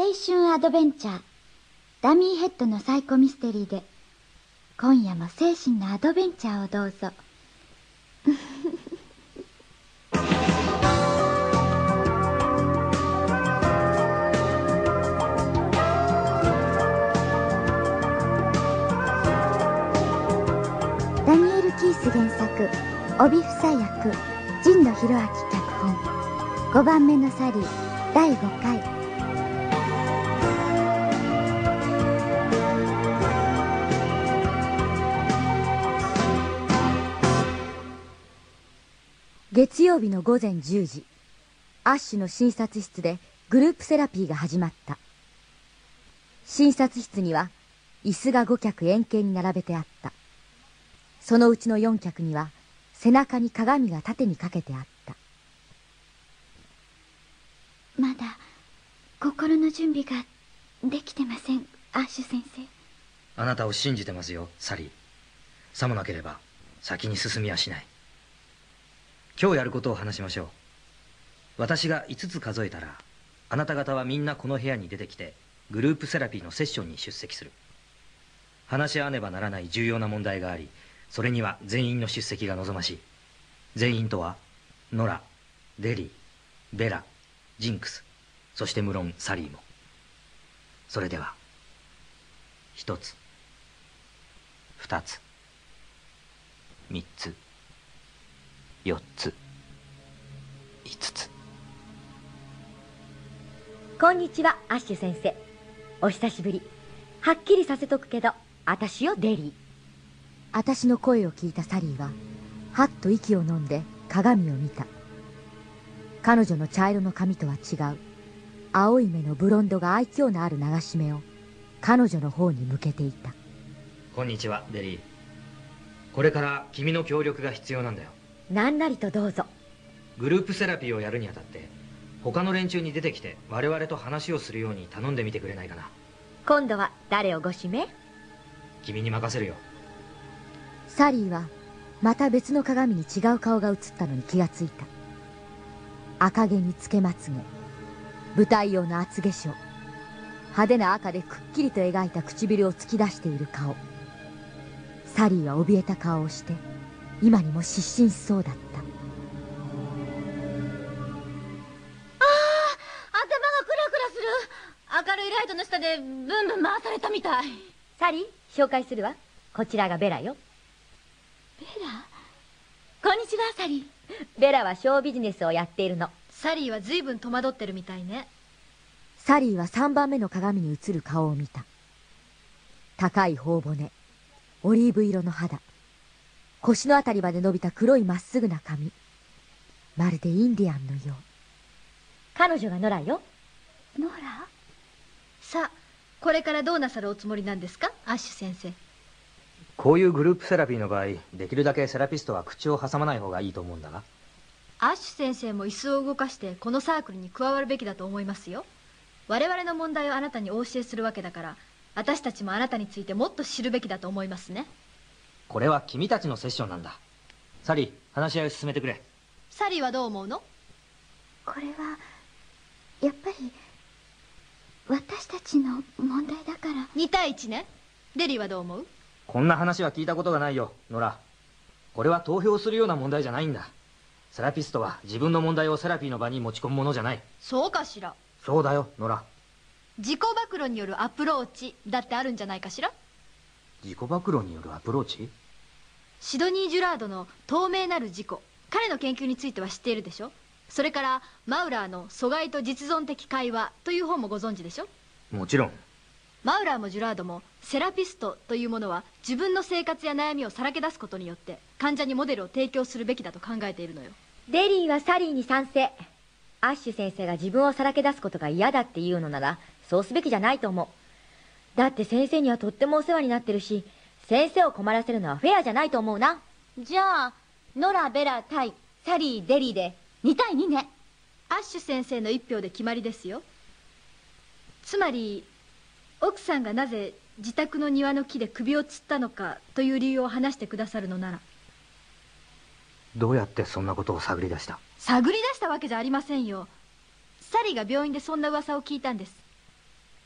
青春アドベンチャー。ダミーヘッドのサイコミステリーで。今夜も精神のアドベンチャーをどうぞ。ダニエル・キース原作。帯房役。神野博明脚本。5番目のサリー。第5回。月曜日の午前10時アッシュの診察室でグループセラピーが始まった。診察室には椅子が5脚円形に並べてあった。そのうちの4脚には背中に鏡が縦にかけてあった。まだ心の準備ができてませんアッシュ先生。あなたを信じてますよサリー。さもなければ先に進みはしない今日やることを話しましょう。私が5つ数えたらあなた方はみんなこの部屋に出てきてグループセラピーのセッションに出席する。話し合わねばならない重要な問題がありそれには全員の出席が望ましい。全員とはノラデリーベラジンクスそして無論サリーも。それでは一つ二つ三つ。4つ。5つ。こんにちはアッシュ先生。お久しぶり。はっきりさせとくけど私よデリー。私の声を聞いたサリーははっと息を飲んで鏡を見た。彼女の茶色の髪とは違う。青い目のブロンドが愛嬌のある流し目を彼女の方に向けていた。こんにちはデリー。これから君の協力が必要なんだよ何なりとどうぞ。グループセラピーをやるにあたって他の連中に出てきて我々と話をするように頼んでみてくれないかな。今度は誰をご指名？君に任せるよ。サリーはまた別の鏡に違う顔が映ったのに気がついた。赤毛につけまつげ舞台用の厚化粧。派手な赤でくっきりと描いた唇を突き出している顔。サリーは怯えた顔をして今にも失神しそうだった。ああ頭がクラクラする。明るいライトの下でブンブン回されたみたい。サリー紹介するわ。こちらがベラよ。ベラ？こんにちはサリー。ベラはショービジネスをやっているの。サリーは随分戸惑ってるみたいね。サリーは3番目の鏡に映る顔を見た。高い頬骨オリーブ色の肌腰のあたりまで伸びた黒いまっすぐな髪。まるでインディアンのよう。彼女がノラよ。ノラさあこれからどうなさるおつもりなんですか？アッシュ先生。こういうグループセラピーの場合できるだけセラピストは口を挟まない方がいいと思うんだがアッシュ先生も椅子を動かしてこのサークルに加わるべきだと思いますよ。我々の問題をあなたにお教えするわけだから私たちもあなたについてもっと知るべきだと思いますねこれは君たちのセッションなんだ。サリー話し合いを進めてくれ。サリーはどう思うの？これはやっぱり私たちの問題だから。2対1ね。デリーはどう思う？こんな話は聞いたことがないよノラこれは投票するような問題じゃないんだ。セラピストは自分の問題をセラピーの場に持ち込むものじゃない。そうかしら。そうだよノラ自己暴露によるアプローチだってあるんじゃないかしら？自己暴露によるアプローチ？シドニー・ジュラードの透明なる自己彼の研究については知っているでしょ？それからマウラーの疎外と実存的会話という本もご存知でしょ？もちろん。マウラーもジュラードもセラピストというものは自分の生活や悩みをさらけ出すことによって患者にモデルを提供するべきだと考えているのよ。デリーはサリーに賛成。アッシュ先生が自分をさらけ出すことが嫌だっていうのならそうすべきじゃないと思うだって先生にはとってもお世話になってるし先生を困らせるのはフェアじゃないと思うな。じゃあノラ・ベラ対サリー・デリーで2対2ね。アッシュ先生の1票で決まりですよ。つまり奥さんがなぜ自宅の庭の木で首を吊ったのかという理由を話してくださるのなら。どうやってそんなことを探り出した？探り出したわけじゃありませんよ。サリーが病院でそんな噂を聞いたんです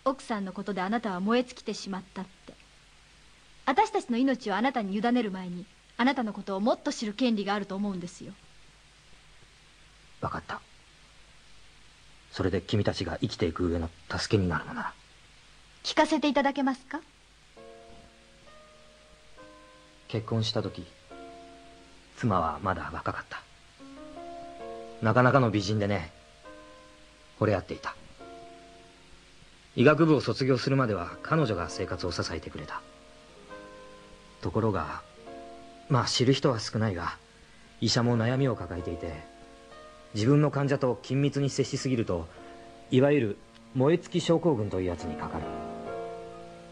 奥さんのことであなたは燃え尽きてしまったって。私たちの命をあなたに委ねる前にあなたのことをもっと知る権利があると思うんですよ。分かった。それで君たちが生きていく上の助けになるのなら。聞かせていただけますか？結婚した時妻はまだ若かった。なかなかの美人でね惚れ合っていた医学部を卒業するまでは彼女が生活を支えてくれた。ところがまあ知る人は少ないが医者も悩みを抱えていて自分の患者と緊密に接しすぎるといわゆる燃え尽き症候群というやつにかかる。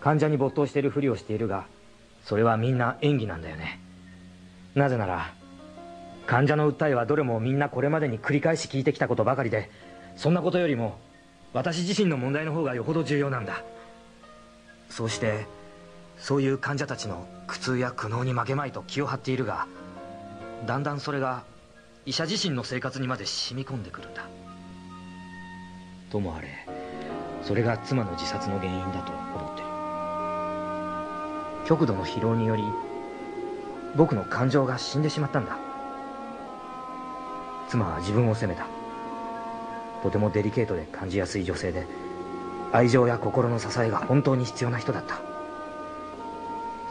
患者に没頭しているふりをしているがそれはみんな演技なんだよね。なぜなら患者の訴えはどれもみんなこれまでに繰り返し聞いてきたことばかりでそんなことよりも私自身の問題の方がよほど重要なんだ。そうしてそういう患者たちの苦痛や苦悩に負けまいと気を張っているがだんだんそれが医者自身の生活にまで染み込んでくるんだ。ともあれそれが妻の自殺の原因だと思ってる。極度の疲労により僕の感情が死んでしまったんだ。妻は自分を責めたとてもデリケートで感じやすい女性で愛情や心の支えが本当に必要な人だった。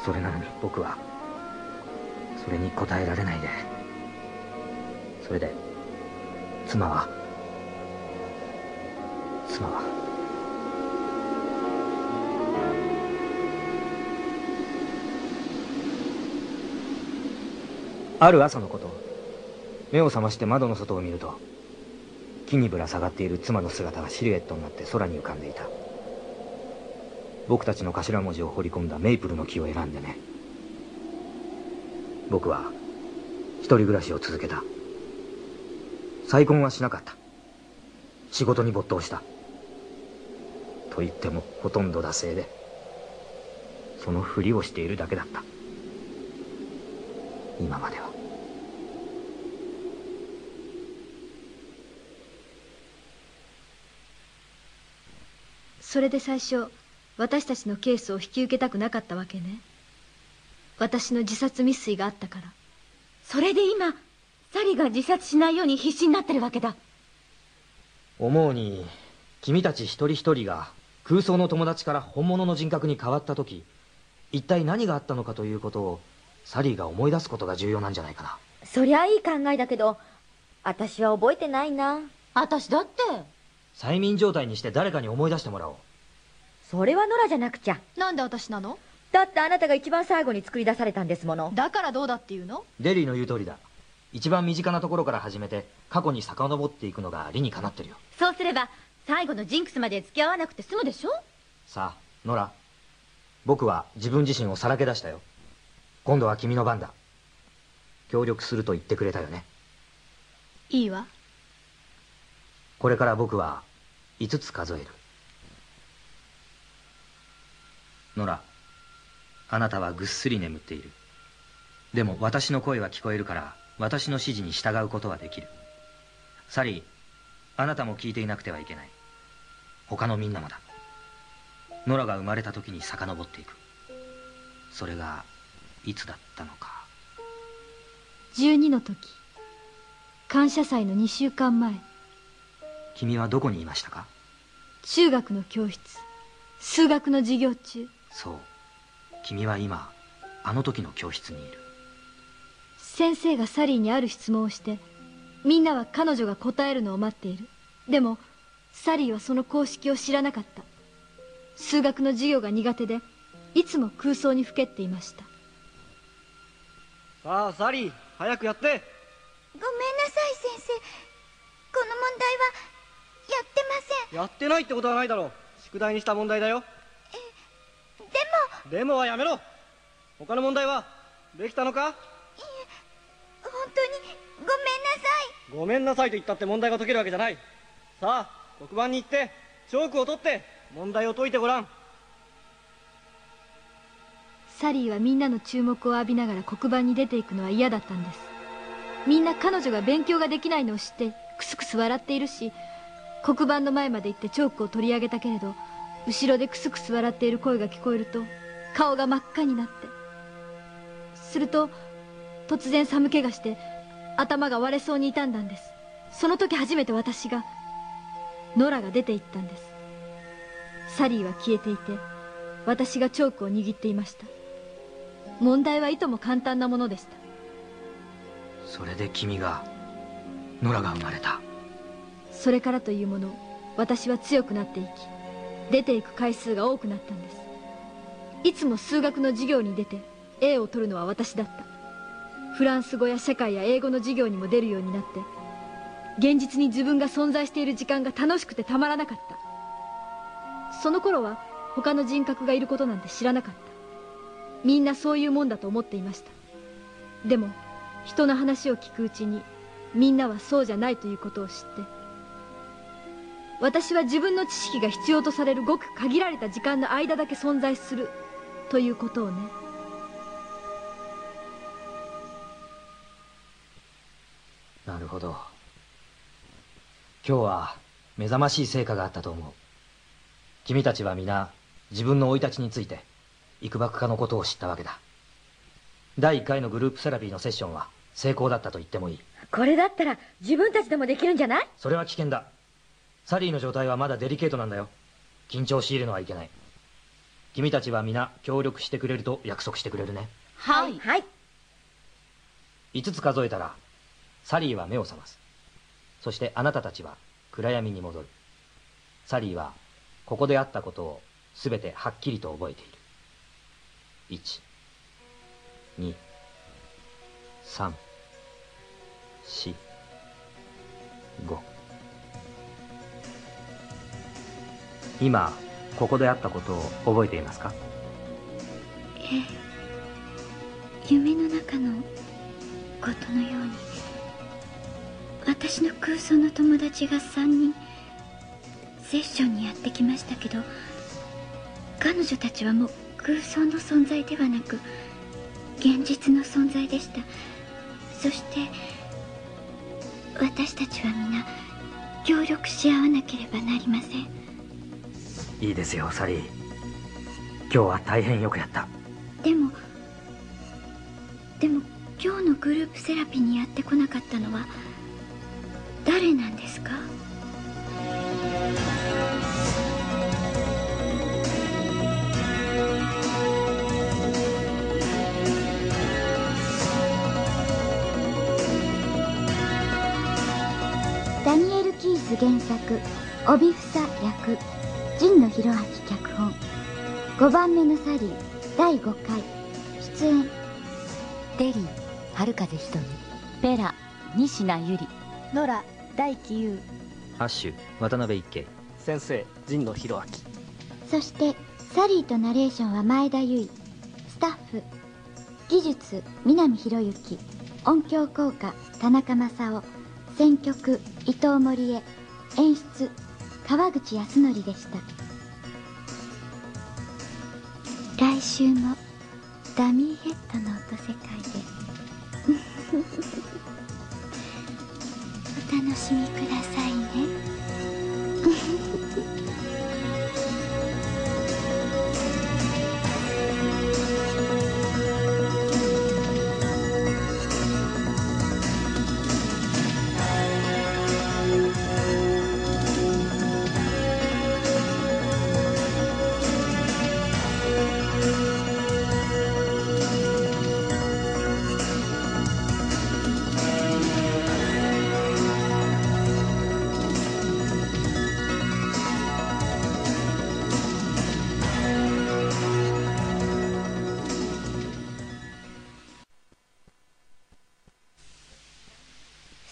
それなのに僕はそれに応えられないで。それで妻は妻は。ある朝のこと目を覚まして窓の外を見ると木にぶら下がっている妻の姿がシルエットになって空に浮かんでいた。僕たちの頭文字を彫り込んだメイプルの木を選んでね。僕は一人暮らしを続けた。再婚はしなかった。仕事に没頭した。と言ってもほとんど惰性でそのふりをしているだけだった。今までは。それで最初私たちのケースを引き受けたくなかったわけね。私の自殺未遂があったから。それで今サリーが自殺しないように必死になってるわけだ。思うに君たち一人一人が空想の友達から本物の人格に変わった時一体何があったのかということをサリーが思い出すことが重要なんじゃないかな。そりゃいい考えだけど私は覚えてないな。私だって催眠状態にして誰かに思い出してもらおう。それはノラじゃなくちゃ。なんで私なの？だってあなたが一番最後に作り出されたんですもの。だからどうだっていうの？デリーの言う通りだ。一番身近なところから始めて過去に遡っていくのが理にかなってるよ。そうすれば最後のジンクスまで付き合わなくて済むでしょ？さあノラ僕は自分自身をさらけ出したよ。今度は君の番だ。協力すると言ってくれたよね。いいわ。これから僕は5つ数える。ノラあなたはぐっすり眠っている。でも私の声は聞こえるから私の指示に従うことはできる。サリーあなたも聞いていなくてはいけない。他のみんなもだ。ノラが生まれた時に遡っていく。それがいつだったのか。12の時感謝祭の2週間前。君はどこにいましたか？中学の教室。数学の授業中。そう。君は今あの時の教室にいる。先生がサリーにある質問をしてみんなは彼女が答えるのを待っている。でもサリーはその公式を知らなかった。数学の授業が苦手でいつも空想にふけっていました。さあサリー早くやって。ごめんなさい先生。この問題はやってません。やってないってことはないだろう。宿題にした問題だよ。でも。でもはやめろ。他の問題はできたのか？本当にごめんなさい。ごめんなさいと言ったって問題が解けるわけじゃない。さあ黒板に行ってチョークを取って問題を解いてごらん。サリーはみんなの注目を浴びながら黒板に出ていくのは嫌だったんです。みんな彼女が勉強ができないのを知ってクスクス笑っているし黒板の前まで行ってチョークを取り上げたけれど後ろでクスクス笑っている声が聞こえると顔が真っ赤になって。すると突然寒気がして頭が割れそうに痛んだんです。その時初めて私がノラが出て行ったんです。サリーは消えていて私がチョークを握っていました。問題はいとも簡単なものでした。それで君がノラが生まれた。それからというもの私は強くなっていき出ていく回数が多くなったんです。いつも数学の授業に出て A を取るのは私だった。フランス語や社会や英語の授業にも出るようになって現実に自分が存在している時間が楽しくてたまらなかった。その頃は他の人格がいることなんて知らなかった。みんなそういうもんだと思っていました。でも人の話を聞くうちにみんなはそうじゃないということを知って私は自分の知識が必要とされるごく限られた時間の間だけ存在する。ということをね。なるほど。今日は目覚ましい成果があったと思う。君たちは皆自分の生い立ちについて幾ばくかのことを知ったわけだ。第1回のグループセラピーのセッションは成功だったと言ってもいい。これだったら自分たちでもできるんじゃない？それは危険だサリーの状態はまだデリケートなんだよ。緊張しいるのはいけない。君たちは皆協力してくれると約束してくれるね。はい。はい。5つ数えたらサリーは目を覚ます。そしてあなたたちは暗闇に戻る。サリーはここであったことを全てはっきりと覚えている。1、2、3、4、5。今、ここであったことを覚えていますか？ええ。夢の中のことのように。私の空想の友達が3人、セッションにやってきましたけど、彼女たちはもう空想の存在ではなく現実の存在でしたそして私たちは皆協力し合わなければなりませんいいですよサリー。今日は大変よくやった。でもでも今日のグループセラピーにやってこなかったのは誰なんですか？ダニエル・キース原作帯房役神野博明脚本。5番目のサリー第5回。出演デリー春風ひとみ。ペラ西名ゆりノラ大輝優アッシュ渡辺一慶先生神野博明。そしてサリーとナレーションは前田由衣スタッフ技術南博之。音響効果田中正夫選曲伊藤森江演出川口康則でした。来週もダミーヘッドの音世界で。お楽しみくださいね。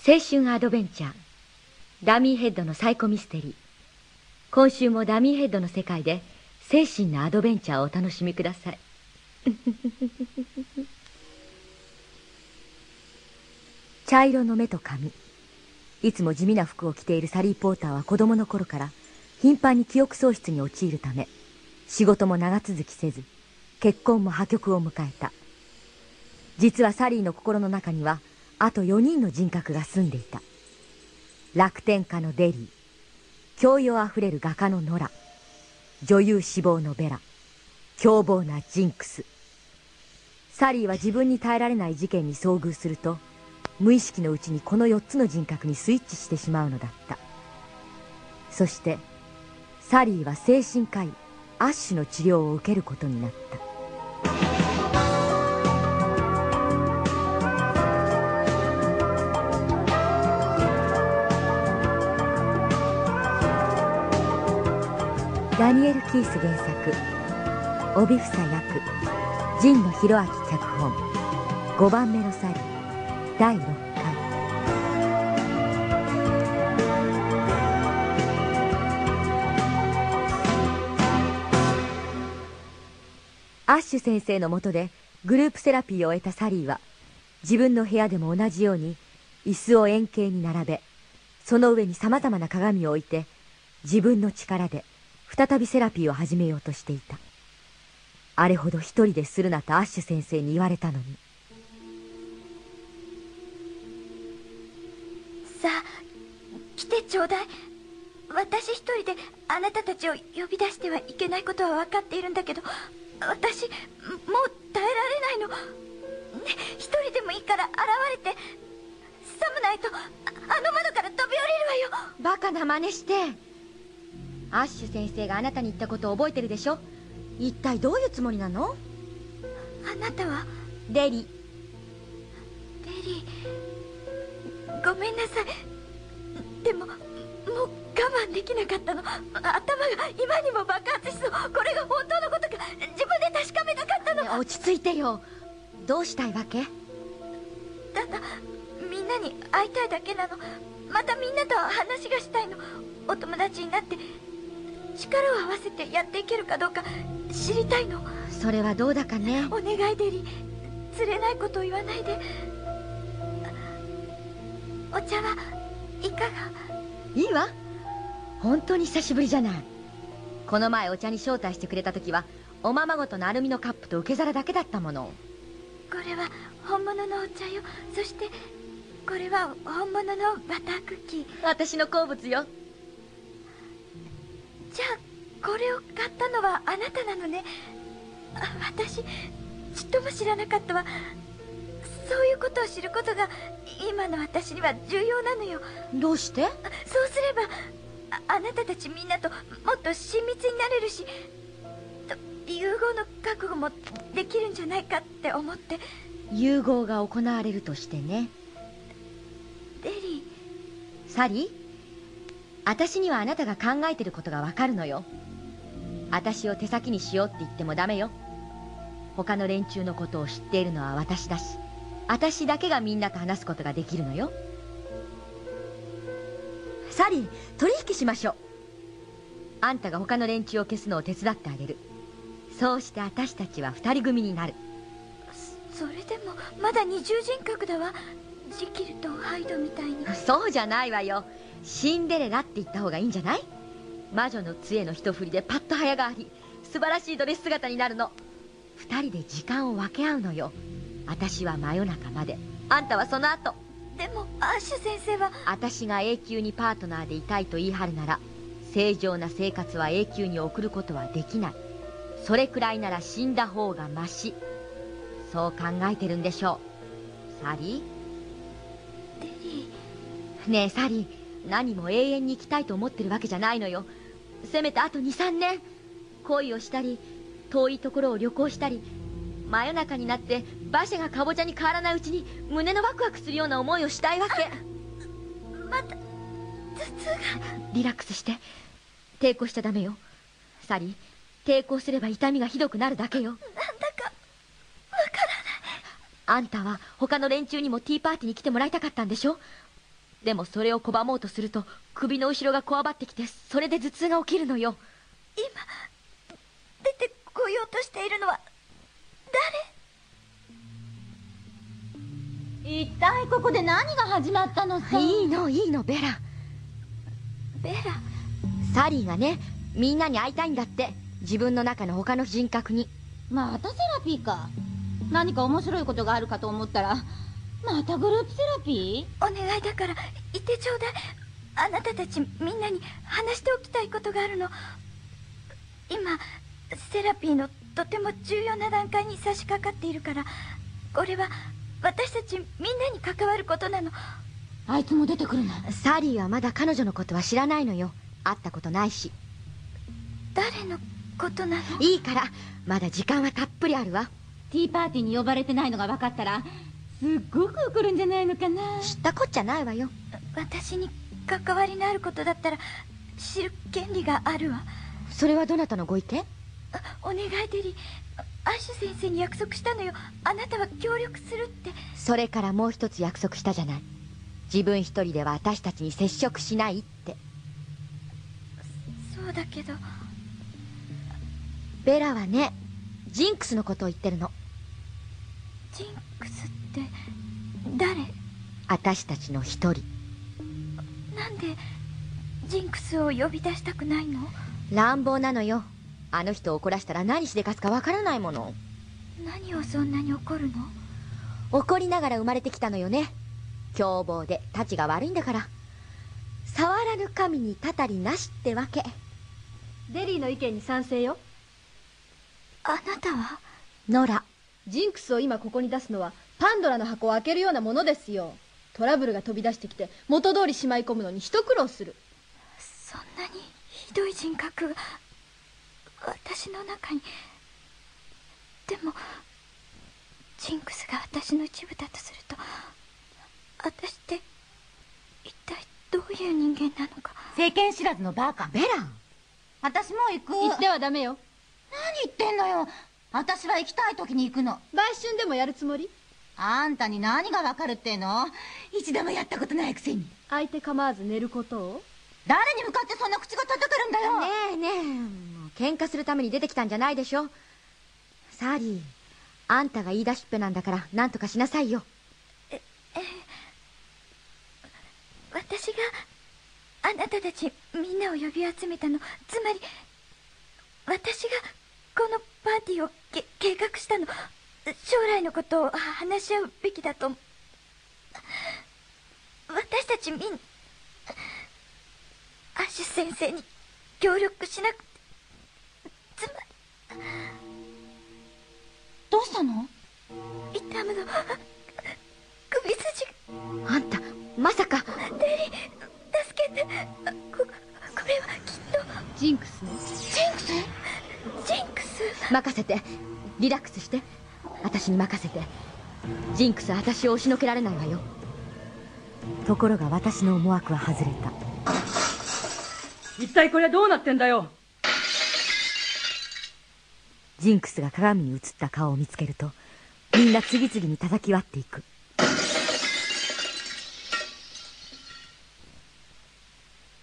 青春アドベンチャー。ダミーヘッドのサイコミステリー。今週もダミーヘッドの世界で精神のアドベンチャーをお楽しみください。茶色の目と髪。いつも地味な服を着ているサリー・ポーターは子供の頃から頻繁に記憶喪失に陥るため仕事も長続きせず結婚も破局を迎えた。実はサリーの心の中にはあと4人の人格が住んでいた。楽天家のデリー。教養あふれる画家のノラ。女優志望のベラ。凶暴なジンクス。サリーは自分に耐えられない事件に遭遇すると無意識のうちにこの4つの人格にスイッチしてしまうのだった。そしてサリーは精神科医アッシュの治療を受けることになった。ダニエル・キース原作。帯房役。神野博明脚本。5番目のサリー第6回アッシュ先生のもとでグループセラピーを終えたサリーは自分の部屋でも同じように椅子を円形に並べその上にさまざまな鏡を置いて自分の力で再びセラピーを始めようとしていた。あれほど一人でするなとアッシュ先生に言われたのに。さあ来てちょうだい。私一人であなたたちを呼び出してはいけないことは分かっているんだけど私もう耐えられないの、ね、一人でもいいから現れて。サムナイトあの窓から飛び降りるわよ。バカな真似してアッシュ先生があなたに言ったことを覚えてるでしょ？一体どういうつもりなの？あなたは？デリ。デリーごめんなさい。でももう我慢できなかったの。頭が今にも爆発しそう。これが本当のことか。自分で確かめたかったの、ね、落ち着いてよ。どうしたいわけ？ただみんなに会いたいだけなの。またみんなと話がしたいの。お友達になって力を合わせてやっていけるかどうか知りたいの。それはどうだかね。お願いデリ釣れないことを言わないで。お茶はいかが？いいわ。本当に久しぶりじゃない。この前お茶に招待してくれた時はおままごとのアルミのカップと受け皿だけだったもの。これは本物のお茶よ。そしてこれは本物のバタークッキー。私の好物よじゃあこれを買ったのはあなたなのね？私ちっとも知らなかったわ。そういうことを知ることが今の私には重要なのよ。どうして？そうすればああなたたちみんなともっと親密になれるし融合の覚悟もできるんじゃないかって思って。融合が行われるとしてね。デリー。サリー？私にはあなたが考えてることがわかるのよ。私を手先にしようって言ってもダメよ。他の連中のことを知っているのは私だし。私だけがみんなと話すことができるのよ。サリー取引しましょう。あんたが他の連中を消すのを手伝ってあげる。そうして私たちは二人組になる。それでもまだ二重人格だわ。ジキルとハイドみたいに。そうじゃないわよシンデレラって言った方がいいんじゃない？魔女の杖の一振りでパッと早変わり。素晴らしいドレス姿になるの。二人で時間を分け合うのよ。私は真夜中まで。あんたはその後。でもアッシュ先生は。私が永久にパートナーでいたいと言い張るなら正常な生活は永久に送ることはできない。それくらいなら死んだ方がましそう考えてるんでしょう。サリー？デリーねえサリー何も永遠に生きたいと思ってるわけじゃないのよ。せめてあと23年。恋をしたり遠いところを旅行したり真夜中になって馬車がかぼちゃに変わらないうちに胸のワクワクするような思いをしたいわけ。また頭痛が。リラックスして抵抗しちゃダメよ。サリー抵抗すれば痛みがひどくなるだけよ。なんだかわからない。あんたは他の連中にもティーパーティーに来てもらいたかったんでしょ？でもそれを拒もうとすると首の後ろがこわばってきてそれで頭痛が起きるのよ。今出てこようとしているのは誰？一体ここで何が始まったのさ？いいのいいのベラ。ベラ？サリーがねみんなに会いたいんだって。自分の中の他の人格に。またセラピーか何か面白いことがあるかと思ったらまたグループセラピー？お願いだから言ってちょうだい。あなたたちみんなに話しておきたいことがあるの。今今セラピーのとても重要な段階に差し掛かっているからこれは私たちみんなに関わることなの。あいつも出てくるの？サリーはまだ彼女のことは知らないのよ。会ったことないし。誰のことなの？いいからまだ時間はたっぷりあるわ。ティーパーティーに呼ばれてないのが分かったらすっごく怒るんじゃないのかな。知ったこっちゃないわよ。私に関わりのあることだったら知る権利があるわ。それはどなたのご意見？お願いデリアッシュ先生に約束したのよ。あなたは協力するって。それからもう一つ約束したじゃない。自分一人では私たちに接触しないって。そうだけど。ベラはねジンクスのことを言ってるのジンクスって誰？私たちの一人。なんでジンクスを呼び出したくないの？乱暴なのよ。あの人を怒らしたら何しでかすかわからないもの。何をそんなに怒るの？怒りながら生まれてきたのよね。凶暴でたちが悪いんだから。触らぬ神にたたりなしってわけ。デリーの意見に賛成よ。あなたは？ノラジンクスを今ここに出すのはパンドラの箱を開けるようなものですよ。トラブルが飛び出してきて元通りしまい込むのに一苦労する。そんなにひどい人格が私の中に。でもジンクスが私の一部だとすると私って一体どういう人間なのか。世間知らずのバカベラ私も行く。言ってはダメよ。何言ってんのよ私は行きたい時に行くの。売春でもやるつもり？あんたに何がわかるっての？一度もやったことないくせに。相手構わず寝ることを？誰に向かってそんな口が叩けるんだよ。ねえねえ。もう喧嘩するために出てきたんじゃないでしょ。サリーあんたが言い出しっぺなんだから何とかしなさいよ。私があなたたちみんなを呼び集めたの。つまり私がこのパーティーをけ計画したの。将来のことを話し合うべきだと。私たちみんアッシュ先生に協力しなくて。つまどうしたの？り痛むの。首筋が。あんたまさか。デリー助けて。ここれはきっと。ジンクス？ジンクス？任せて。リラックスして。私に任せて。ジンクスは私を押しのけられないわよ。ところが私の思惑は外れた。一体これはどうなってんだよ。ジンクスが鏡に映った顔を見つけるとみんな次々に叩き割っていく。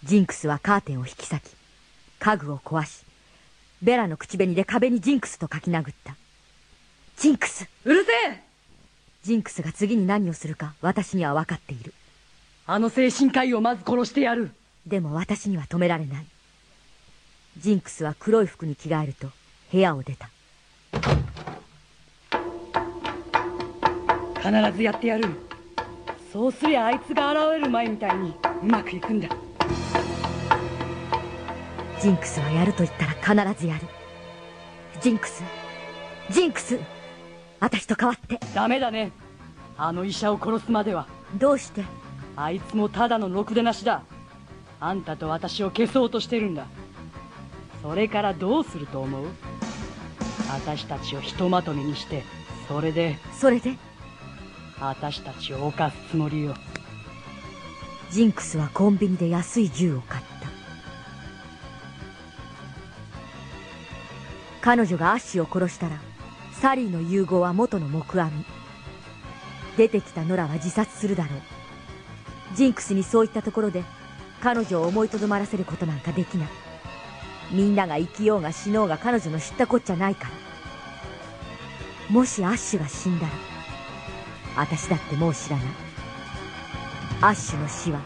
ジンクスはカーテンを引き裂き家具を壊しベラの口紅で壁にジンクスと書き殴った。ジンクス。うるせえ！ジンクスが次に何をするか私には分かっている。あの精神科医をまず殺してやる。でも私には止められない。ジンクスは黒い服に着替えると部屋を出た。必ずやってやる。そうすりゃあいつが現れる前みたいにうまくいくんだジンクスはやると言ったら必ずやる。ジンクスジンクス。私と代わって。ダメだね。あの医者を殺すまでは。どうして？あいつもただのろくでなしだ。あんたと私を消そうとしてるんだ。それからどうすると思う？私たちをひとまとめにしてそれで。それで？私たちを犯すつもりよ。ジンクスはコンビニで安い銃を買った彼女がアッシュを殺したらサリーの融合は元の木阿弥。出てきたノラは自殺するだろう。ジンクスにそういったところで彼女を思いとどまらせることなんかできない。みんなが生きようが死のうが彼女の知ったこっちゃないから。もしアッシュが死んだら私だってもう知らない。アッシュの死は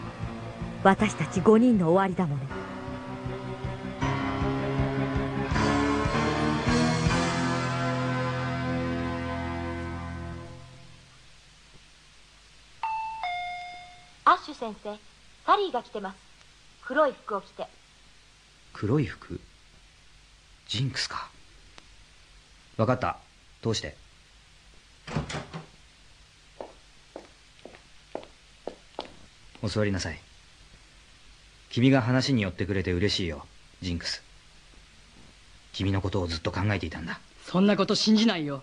私たち5人の終わりだもの。先生サリーが来てます。黒い服を着て。黒い服？ジンクスか。分かった。通して。お座りなさい。君が話に寄ってくれて嬉しいよジンクス。君のことをずっと考えていたんだ。そんなこと信じないよ。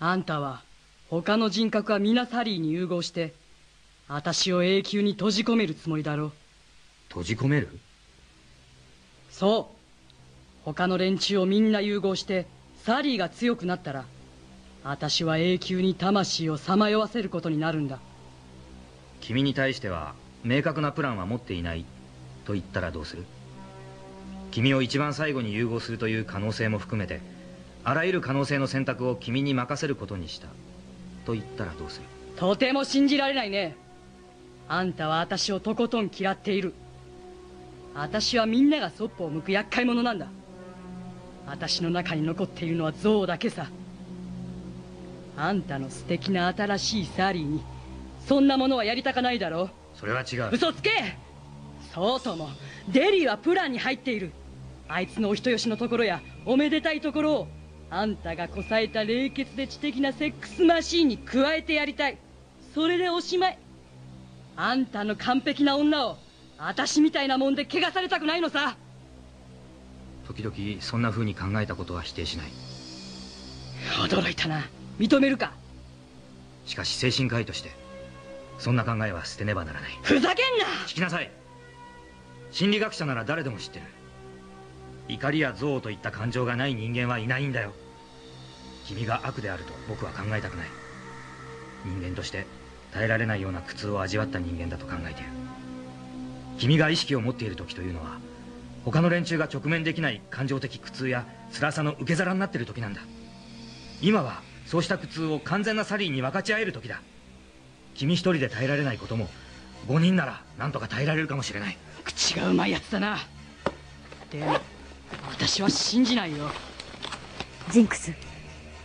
あんたは他の人格は皆サリーに融合して私を永久に閉じ込めるつもりだろう。閉じ込める？そう。他の連中をみんな融合してサリーが強くなったら私は永久に魂をさまよわせることになるんだ。君に対しては明確なプランは持っていないと言ったらどうする？君を一番最後に融合するという可能性も含めてあらゆる可能性の選択を君に任せることにした。と言ったらどうする？とても信じられないねあんたは私をとことん嫌っている。私はみんながそっぽを向く厄介者なんだ。私の中に残っているのは象だけさ。あんたの素敵な新しいサリーにそんなものはやりたかないだろ。それは違う。嘘つけ！そうともデリーはプランに入っている。あいつのお人よしのところやおめでたいところをあんたがこさえた冷血で知的なセックスマシーンに加えてやりたい。それでおしまいあんたの完璧な女を私みたいなもんで汚されたくないのさ。時々そんな風に考えたことは否定しない。驚いたな。認めるか。しかし精神科医としてそんな考えは捨てねばならない。ふざけんな！聞きなさい。心理学者なら誰でも知ってる。怒りや憎悪といった感情がない人間はいないんだよ。君が悪であると僕は考えたくない。人間として耐えられないような苦痛を味わった人間だと考えている。君が意識を持っている時というのは他の連中が直面できない感情的苦痛や辛さの受け皿になっている時なんだ。今はそうした苦痛を完全なサリーに分かち合える時だ。君一人で耐えられないことも5人なら何とか耐えられるかもしれない。口がうまいやつだな。でも私は信じないよ。ジンクス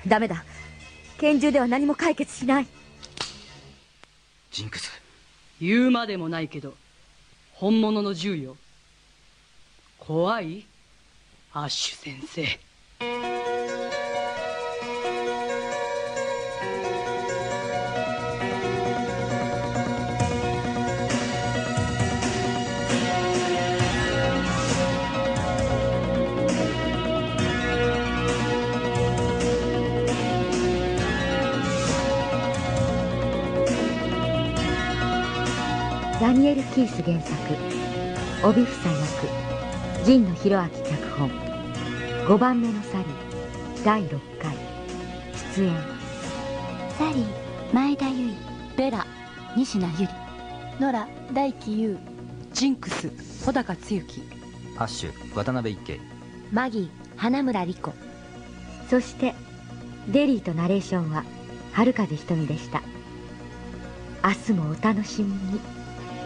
ダメだ。拳銃では何も解決しないジンクス。言うまでもないけど本物の銃よ怖い？アッシュ先生。ダニエル・キース原作。帯房役。陣野博明脚本。5番目のサリー第6回。出演。サリー前田由衣ベラ仁科由里。ノラ大輝優。ジンクス穂高剛之アッシュ渡辺一慶マギー花村莉子。そしてデリーとナレーションは春風ひとみでした。明日もお楽しみに